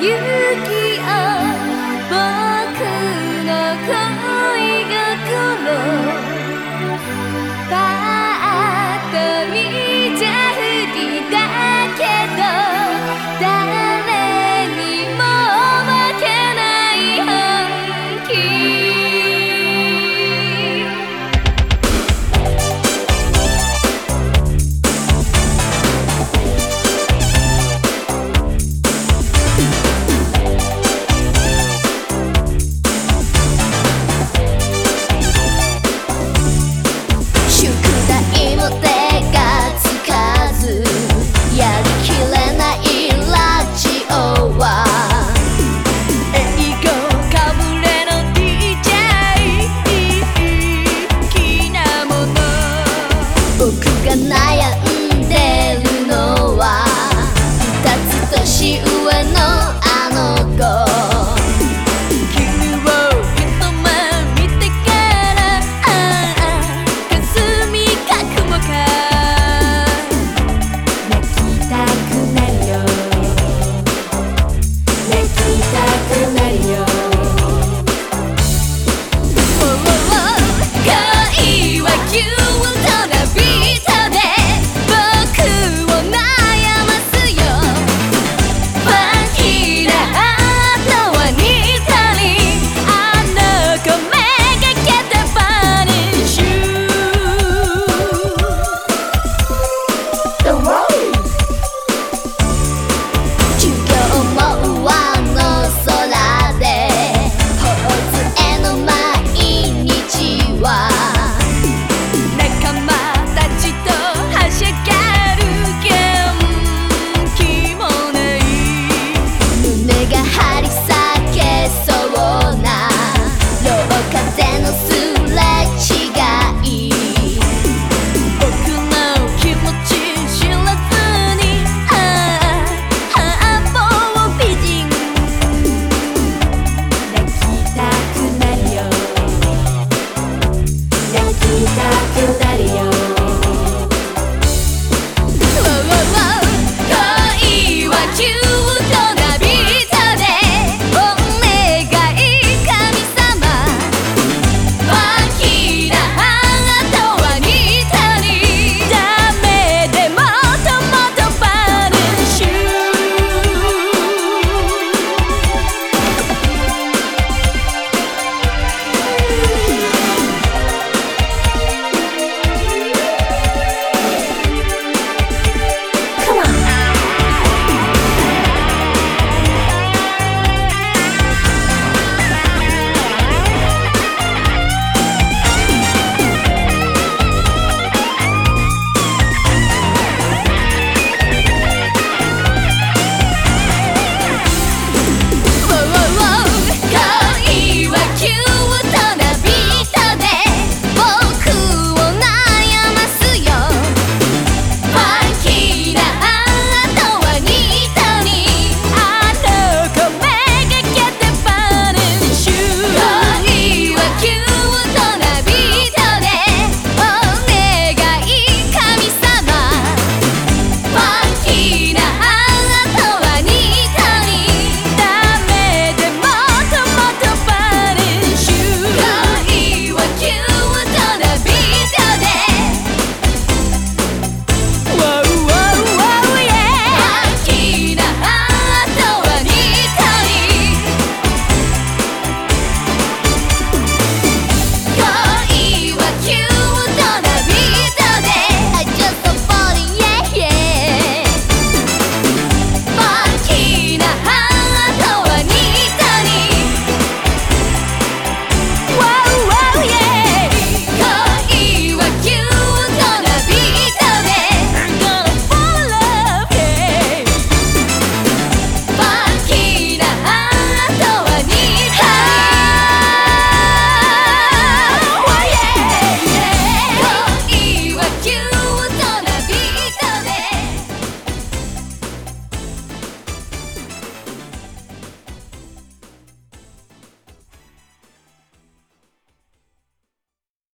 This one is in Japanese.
勇気を。僕の恋心ぱっと見ちゃうだけど gentle soup like cheese